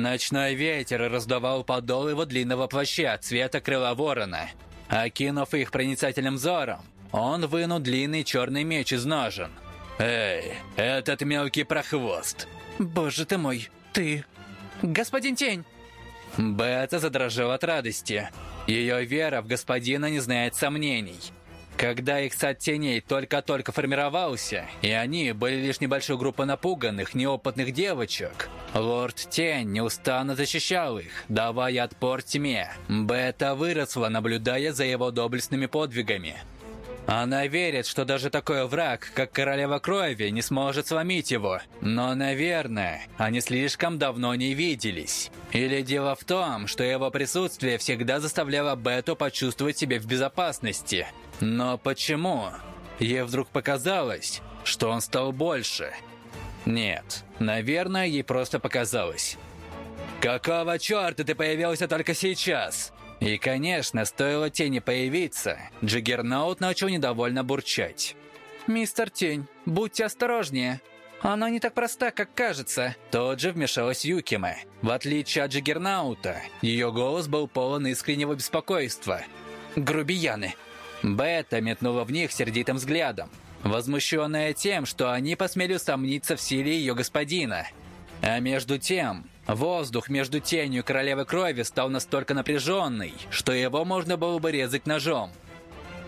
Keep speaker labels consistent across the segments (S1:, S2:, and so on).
S1: Ночной ветер раздавал подол его длинного плаща цвета крыла ворона. Окинув их проницательным взором, он вынул длинный черный меч из ножен. «Эй, этот мелкий прохвост!»
S2: «Боже ты мой, ты...» «Господин Тень!»
S1: Бета задрожал от радости. Ее вера в господина не знает сомнений. Когда их сад теней только-только формировался, и они были лишь небольшой группой напуганных, неопытных девочек, лорд Тень неустанно защищал их, давая отпор тьме. Бета выросла, наблюдая за его доблестными подвигами. Она верит, что даже такой враг, как Королева Крови, не сможет сломить его. Но, наверное, они слишком давно не виделись. Или дело в том, что его присутствие всегда заставляло Бету почувствовать себя в безопасности. Но почему? Ей вдруг показалось, что он стал больше. Нет, наверное, ей просто показалось. «Какого черта ты появился только сейчас?» И, конечно, стоило тени появиться, Джиггернаут начал недовольно бурчать.
S2: «Мистер Тень, будьте осторожнее. Она не так проста, как кажется».
S1: Тут же вмешалась Юкима. В отличие от Джиггернаута, ее голос был полон искреннего беспокойства.
S2: «Грубияны!»
S1: Бета метнула в них сердитым взглядом, возмущенная тем, что они посмели усомниться в силе ее господина. А между тем, Воздух между тенью королевы крови стал настолько напряженный, что его можно было бы резать ножом.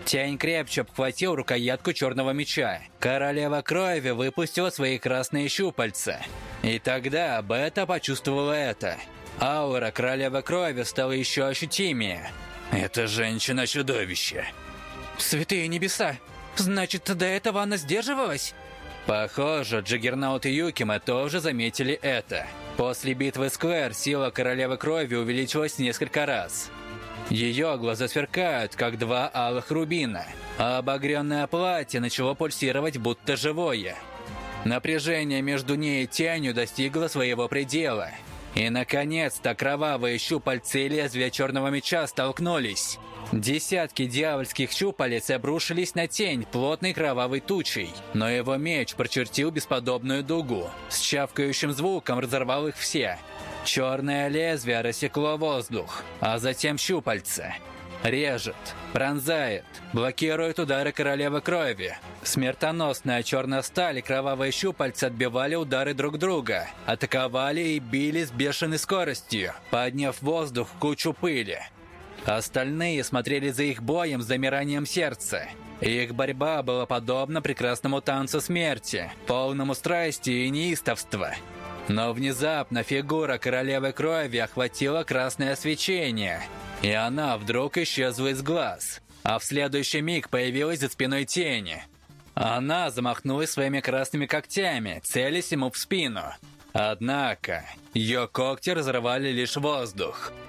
S1: Тень крепче обхватил рукоятку черного меча. Королева крови выпустила свои красные щупальца. И тогда Бета почувствовала это. Аура королевы крови стала еще ощутимее. «Это женщина-чудовище!»
S2: «Святые небеса! Значит, до этого она сдерживалась?»
S1: Похоже, Джиггернаут и Юкима тоже заметили это. После битвы Сквер сила Королевы Крови увеличилась несколько раз. Ее глаза сверкают, как два алых рубина, а обогренное платье начало пульсировать, будто живое. Напряжение между ней и тенью достигло своего предела. И, наконец-то, кровавые щупальцы и лезвия черного меча столкнулись. Десятки дьявольских щупалец обрушились на тень плотной кровавой тучей, но его меч прочертил бесподобную дугу. С чавкающим звуком разорвал их все. Черное лезвие рассекло воздух, а затем щупальца. Режет, пронзает, блокирует удары королевы крови. Смертоносная черная сталь и кровавые щупальца отбивали удары друг друга, атаковали и били с бешеной скоростью, подняв воздух кучу пыли. Остальные смотрели за их боем с замиранием сердца. Их борьба была подобна прекрасному танцу смерти, полному страсти и неистовства. Но внезапно фигура королевы крови охватила красное свечение, и она вдруг исчезла из глаз, а в следующий миг появилась за спиной тени. Она замахнулась своими красными когтями, целясь ему в спину. Однако, ее когти разрывали лишь воздух –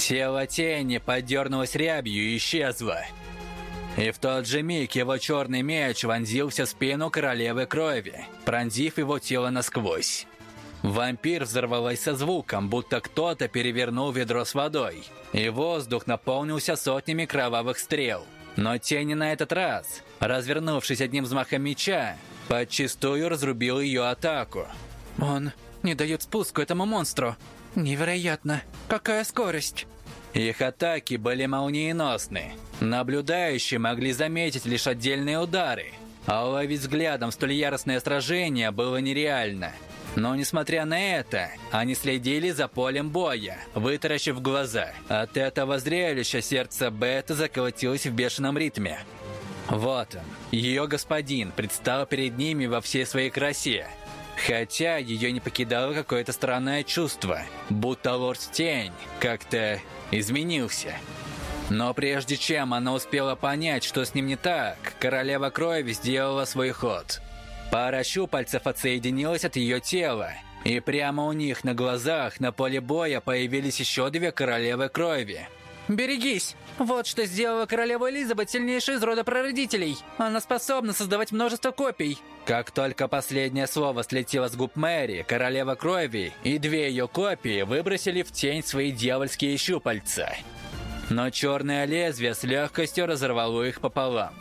S1: Тело тени подернулось рябью и исчезло. И в тот же миг его черный меч вонзился в спину королевы крови, пронзив его тело насквозь. Вампир взорвалась со звуком, будто кто-то перевернул ведро с водой, и воздух наполнился сотнями кровавых стрел. Но тени на этот раз, развернувшись одним взмахом меча, подчистую разрубил ее атаку.
S2: «Он не дает спуску этому монстру!» Невероятно! Какая скорость!
S1: Их атаки были молниеносны. Наблюдающие могли заметить лишь отдельные удары, а уловить взглядом столь яростное сражение было нереально. Но несмотря на это, они следили за полем боя, вытаращив глаза. От этого зрелища сердце Бета заколотилось в бешеном ритме. Вот он, ее господин, предстал перед ними во всей своей красе – Хотя ее не покидало какое-то странное чувство, будто лорд Тень как-то изменился. Но прежде чем она успела понять, что с ним не так, королева крови сделала свой ход. Пара щупальцев отсоединилась от ее тела, и прямо у них на глазах на поле боя появились еще две королевы крови –
S2: «Берегись! Вот что сделала королева Элизабет, сильнейшая из рода прародителей. Она способна создавать множество копий».
S1: Как только последнее слово слетело с губ Мэри, королева крови и две ее копии выбросили в тень свои дьявольские щупальца. Но черное лезвие с легкостью разорвало их пополам.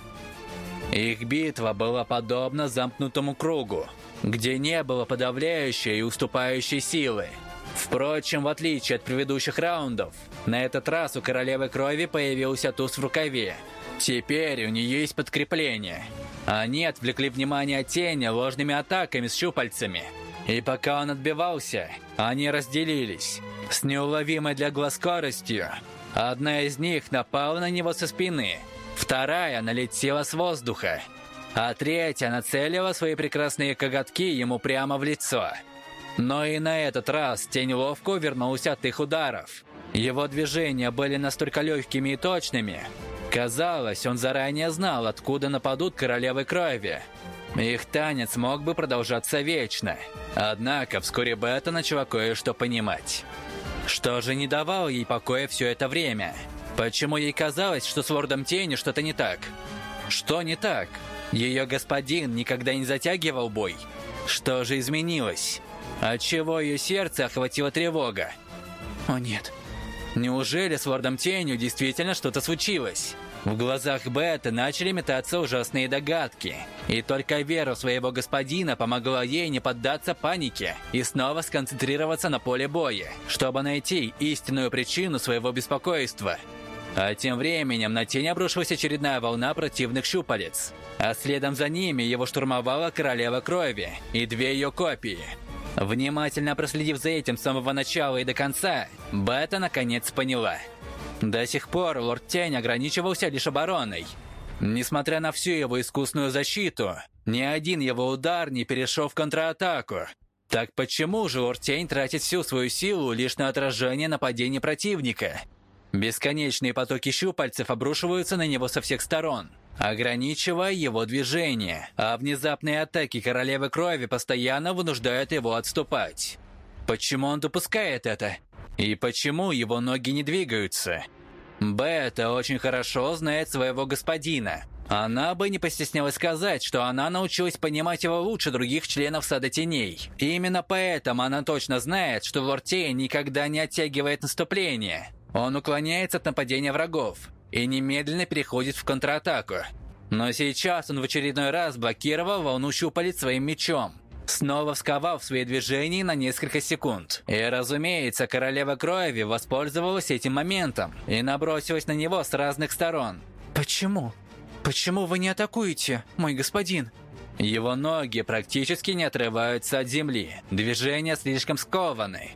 S1: Их битва была подобна замкнутому кругу, где не было подавляющей и уступающей силы. Впрочем, в отличие от предыдущих раундов, на этот раз у королевы крови появился туз в рукаве. Теперь у нее есть подкрепление. Они отвлекли внимание тени ложными атаками с щупальцами. И пока он отбивался, они разделились. С неуловимой для глаз скоростью. Одна из них напала на него со спины, вторая налетела с воздуха, а третья нацелила свои прекрасные коготки ему прямо в лицо – но и на этот раз тень ловко вернулся от их ударов. Его движения были настолько легкими и точными. Казалось, он заранее знал, откуда нападут королевы крови. Их танец мог бы продолжаться вечно. Однако вскоре Бета начала кое-что понимать. Что же не давало ей покоя все это время? Почему ей казалось, что с Лордом Тени что-то не так? Что не так? Ее господин никогда не затягивал бой. Что же изменилось? Отчего ее сердце охватила тревога? О нет. Неужели с Лордом Тенью действительно что-то случилось? В глазах Бета начали метаться ужасные догадки. И только вера своего господина помогла ей не поддаться панике и снова сконцентрироваться на поле боя, чтобы найти истинную причину своего беспокойства. А тем временем на тень обрушилась очередная волна противных щупалец. А следом за ними его штурмовала Королева Крови и две ее копии – Внимательно проследив за этим с самого начала и до конца, Бета наконец поняла. До сих пор Лорд Тень ограничивался лишь обороной. Несмотря на всю его искусную защиту, ни один его удар не перешел в контратаку. Так почему же Лорд Тень тратит всю свою силу лишь на отражение нападений противника? Бесконечные потоки щупальцев обрушиваются на него со всех сторон ограничивая его движение, а внезапные атаки Королевы Крови постоянно вынуждают его отступать. Почему он допускает это? И почему его ноги не двигаются? Бета очень хорошо знает своего господина. Она бы не постеснялась сказать, что она научилась понимать его лучше других членов Сада Теней. И именно поэтому она точно знает, что Лорд Тень никогда не оттягивает наступление. Он уклоняется от нападения врагов, и немедленно переходит в контратаку. Но сейчас он в очередной раз блокировал волну щупалец своим мечом, снова сковав свои движения на несколько секунд. И, разумеется, королева крови воспользовалась этим моментом и набросилась на него с разных сторон.
S2: «Почему? Почему вы не атакуете, мой господин?»
S1: Его ноги практически не отрываются от земли, движения слишком скованы.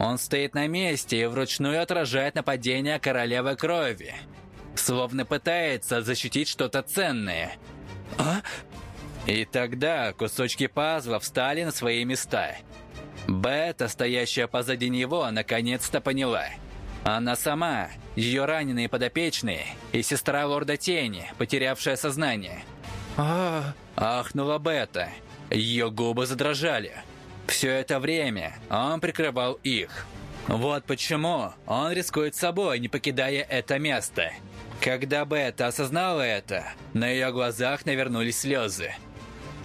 S1: Он стоит на месте и вручную отражает нападение королевы крови словно пытается защитить что-то ценное. А? И тогда кусочки пазла встали на свои места. Бета, стоящая позади него, наконец-то поняла. Она сама, ее раненые подопечные и сестра лорда Тени, потерявшая сознание.
S2: А,
S1: Ахнула Бета. Ее губы задрожали. Все это время он прикрывал их. Вот почему он рискует собой, не покидая это место. Когда Бета осознала это, на ее глазах навернулись слезы.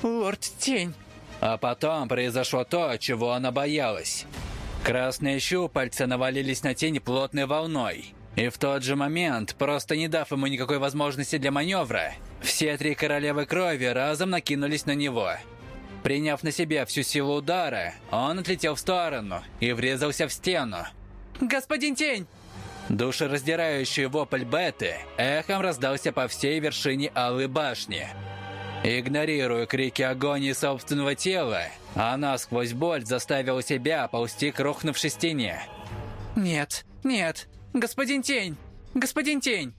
S2: «Лорд Тень!»
S1: А потом произошло то, чего она боялась. Красные щупальца навалились на тень плотной волной. И в тот же момент, просто не дав ему никакой возможности для маневра, все три королевы крови разом накинулись на него. Приняв на себя всю силу удара, он отлетел в сторону и врезался в стену.
S2: «Господин Тень!»
S1: Душераздирающий вопль Беты эхом раздался по всей вершине Алой башни. Игнорируя крики агонии собственного тела, она сквозь боль заставила себя ползти к рухнувшей стене.
S2: «Нет, нет, господин Тень! Господин Тень!»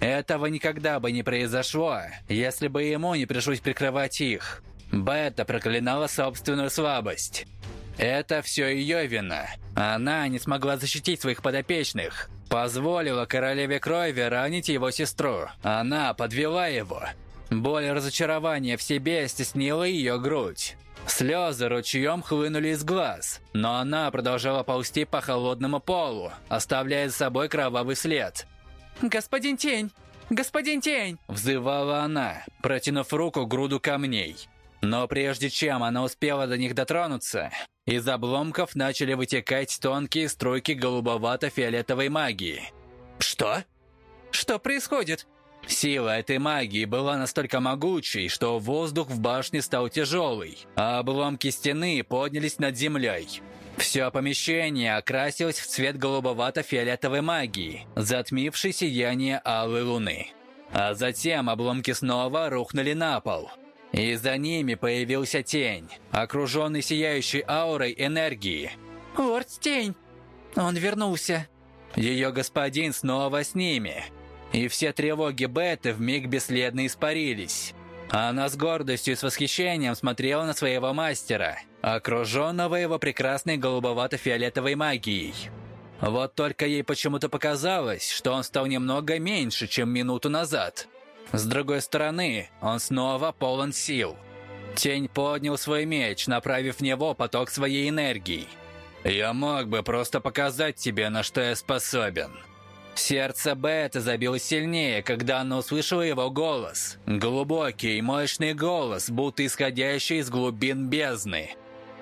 S1: Этого никогда бы не произошло, если бы ему не пришлось прикрывать их. Бета проклинала собственную слабость. Это все ее вина. Она не смогла защитить своих подопечных. Позволила королеве крови ранить его сестру. Она подвела его. Боль и разочарование в себе стеснила ее грудь. Слезы ручьем хлынули из глаз, но она продолжала ползти по холодному полу, оставляя за собой кровавый след.
S2: «Господин Тень! Господин Тень!»
S1: Взывала она, протянув руку к груду камней. Но прежде чем она успела до них дотронуться, из обломков начали вытекать тонкие струйки голубовато-фиолетовой магии.
S2: «Что? Что происходит?»
S1: Сила этой магии была настолько могучей, что воздух в башне стал тяжелый, а обломки стены поднялись над землей. Все помещение окрасилось в цвет голубовато-фиолетовой магии, затмившей сияние алой луны. А затем обломки снова рухнули на пол. И за ними появился тень, окруженный сияющей аурой энергии.
S2: «Лорд Тень! Он вернулся!»
S1: Ее господин снова с ними. И все тревоги Беты вмиг бесследно испарились. Она с гордостью и с восхищением смотрела на своего мастера, окруженного его прекрасной голубовато-фиолетовой магией. Вот только ей почему-то показалось, что он стал немного меньше, чем минуту назад. С другой стороны, он снова полон сил. Тень поднял свой меч, направив в него поток своей энергии. «Я мог бы просто показать тебе, на что я способен», Сердце Бета забилось сильнее, когда она услышала его голос. Глубокий, мощный голос, будто исходящий из глубин бездны.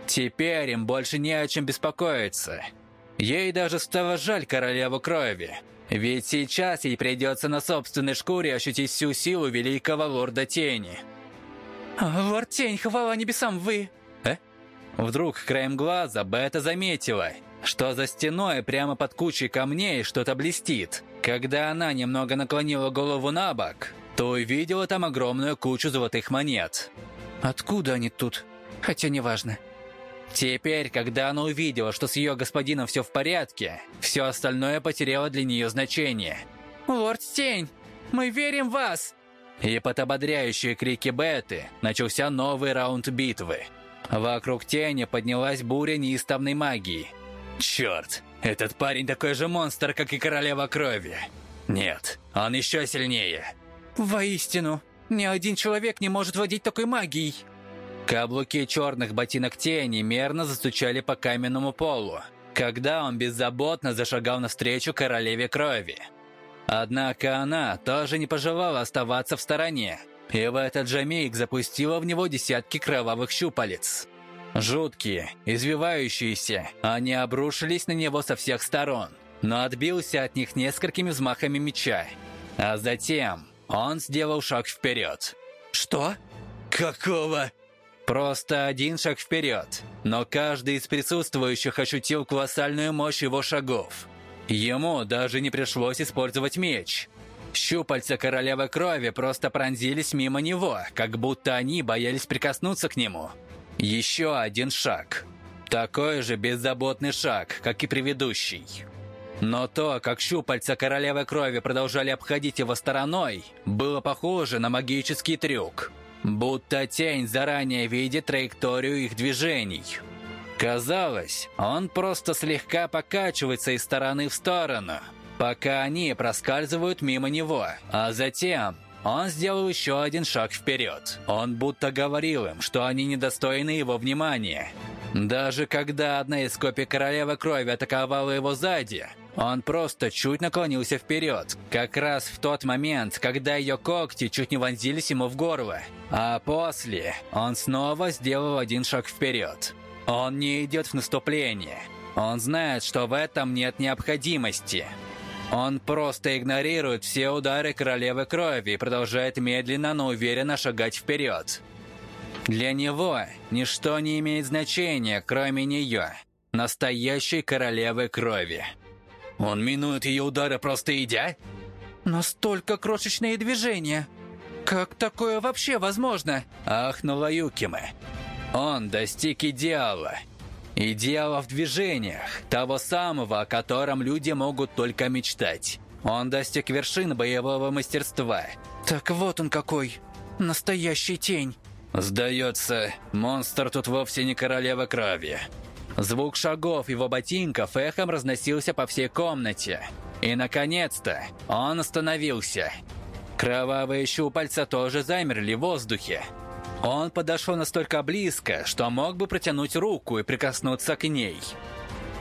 S1: Теперь им больше не о чем беспокоиться. Ей даже стало жаль королеву крови. Ведь сейчас ей придется на собственной шкуре ощутить всю силу великого лорда тени.
S2: «Лорд Тень, хвала небесам, вы...»
S1: «Э?» Вдруг краем глаза Бета заметила – что за стеной прямо под кучей камней что-то блестит. Когда она немного наклонила голову на бок, то увидела там огромную кучу золотых монет.
S2: Откуда они тут? Хотя неважно.
S1: Теперь, когда она увидела, что с ее господином все в порядке, все остальное потеряло для нее значение.
S2: «Лорд Тень, мы верим в вас!»
S1: И под ободряющие крики Беты начался новый раунд битвы. Вокруг тени поднялась буря неистовной магии – Черт, этот парень такой же монстр, как и королева крови. Нет, он еще сильнее.
S2: Воистину, ни один человек не может владеть такой магией.
S1: Каблуки черных ботинок тени мерно застучали по каменному полу, когда он беззаботно зашагал навстречу королеве крови. Однако она тоже не пожелала оставаться в стороне, и в этот же миг запустила в него десятки кровавых щупалец. Жуткие, извивающиеся, они обрушились на него со всех сторон, но отбился от них несколькими взмахами меча. А затем он сделал шаг вперед.
S2: «Что?
S1: Какого?» Просто один шаг вперед, но каждый из присутствующих ощутил колоссальную мощь его шагов. Ему даже не пришлось использовать меч. Щупальца королевы крови просто пронзились мимо него, как будто они боялись прикоснуться к нему. Еще один шаг. Такой же беззаботный шаг, как и предыдущий. Но то, как щупальца королевы крови продолжали обходить его стороной, было похоже на магический трюк. Будто тень заранее видит траекторию их движений. Казалось, он просто слегка покачивается из стороны в сторону, пока они проскальзывают мимо него, а затем он сделал еще один шаг вперед. Он будто говорил им, что они недостойны его внимания. Даже когда одна из копий Королевы Крови атаковала его сзади, он просто чуть наклонился вперед, как раз в тот момент, когда ее когти чуть не вонзились ему в горло. А после он снова сделал один шаг вперед. Он не идет в наступление. Он знает, что в этом нет необходимости. Он просто игнорирует все удары королевы крови и продолжает медленно, но уверенно шагать вперед. Для него ничто не имеет значения, кроме нее, настоящей королевы крови. Он минует ее удары, просто идя?
S2: Настолько крошечные движения. Как такое вообще возможно?
S1: Ахнула Юкиме. Он достиг идеала – Идеала в движениях, того самого, о котором люди могут только мечтать. Он достиг вершин боевого мастерства.
S2: Так вот он какой. Настоящий тень.
S1: Сдается, монстр тут вовсе не королева крови. Звук шагов его ботинков эхом разносился по всей комнате. И, наконец-то, он остановился. Кровавые щупальца тоже замерли в воздухе. Он подошел настолько близко, что мог бы протянуть руку и прикоснуться к ней.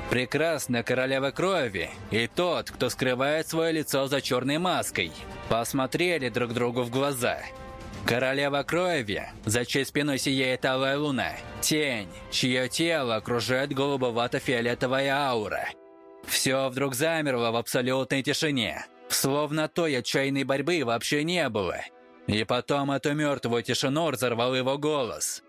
S1: Прекрасная королева крови и тот, кто скрывает свое лицо за черной маской, посмотрели друг другу в глаза. Королева крови, за чьей спиной сияет алая луна, тень, чье тело окружает голубовато-фиолетовая аура. Все вдруг замерло в абсолютной тишине, словно той отчаянной борьбы вообще не было – и потом эту мертвую тишину разорвал его голос.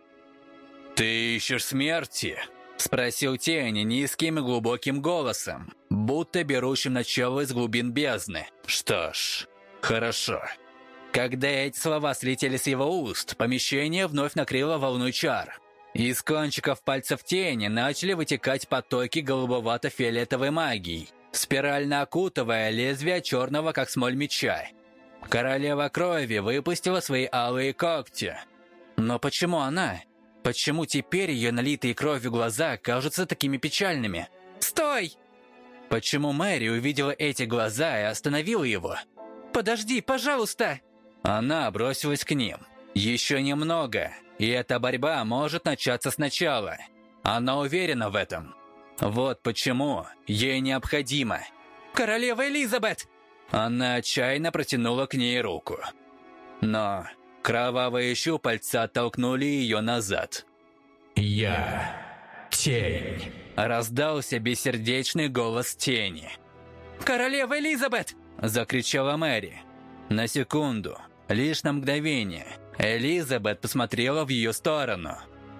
S1: «Ты ищешь смерти? Спросил тень низким и глубоким голосом, будто берущим начало из глубин бездны. Что ж, хорошо. Когда эти слова слетели с его уст, помещение вновь накрыло волну чар. Из кончиков пальцев тени начали вытекать потоки голубовато-фиолетовой магии, спирально окутывая лезвие черного, как смоль меча. Королева крови выпустила свои алые когти. Но почему она? Почему теперь ее налитые кровью глаза кажутся такими печальными?
S2: «Стой!»
S1: Почему Мэри увидела эти глаза и остановила его?
S2: «Подожди, пожалуйста!»
S1: Она бросилась к ним. Еще немного, и эта борьба может начаться сначала. Она уверена в этом. Вот почему ей необходимо.
S2: «Королева Элизабет!»
S1: Она отчаянно протянула к ней руку. Но кровавые щупальца оттолкнули ее назад.
S3: «Я тень!»
S1: Раздался бессердечный голос тени.
S2: «Королева Элизабет!»
S1: Закричала Мэри. На секунду, лишь на мгновение, Элизабет посмотрела в ее сторону.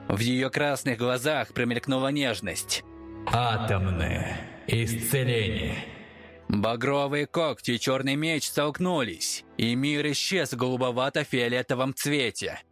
S1: В ее красных глазах промелькнула нежность.
S3: «Атомное исцеление!»
S1: Багровые когти и черный меч столкнулись, и мир исчез в голубовато-фиолетовом цвете –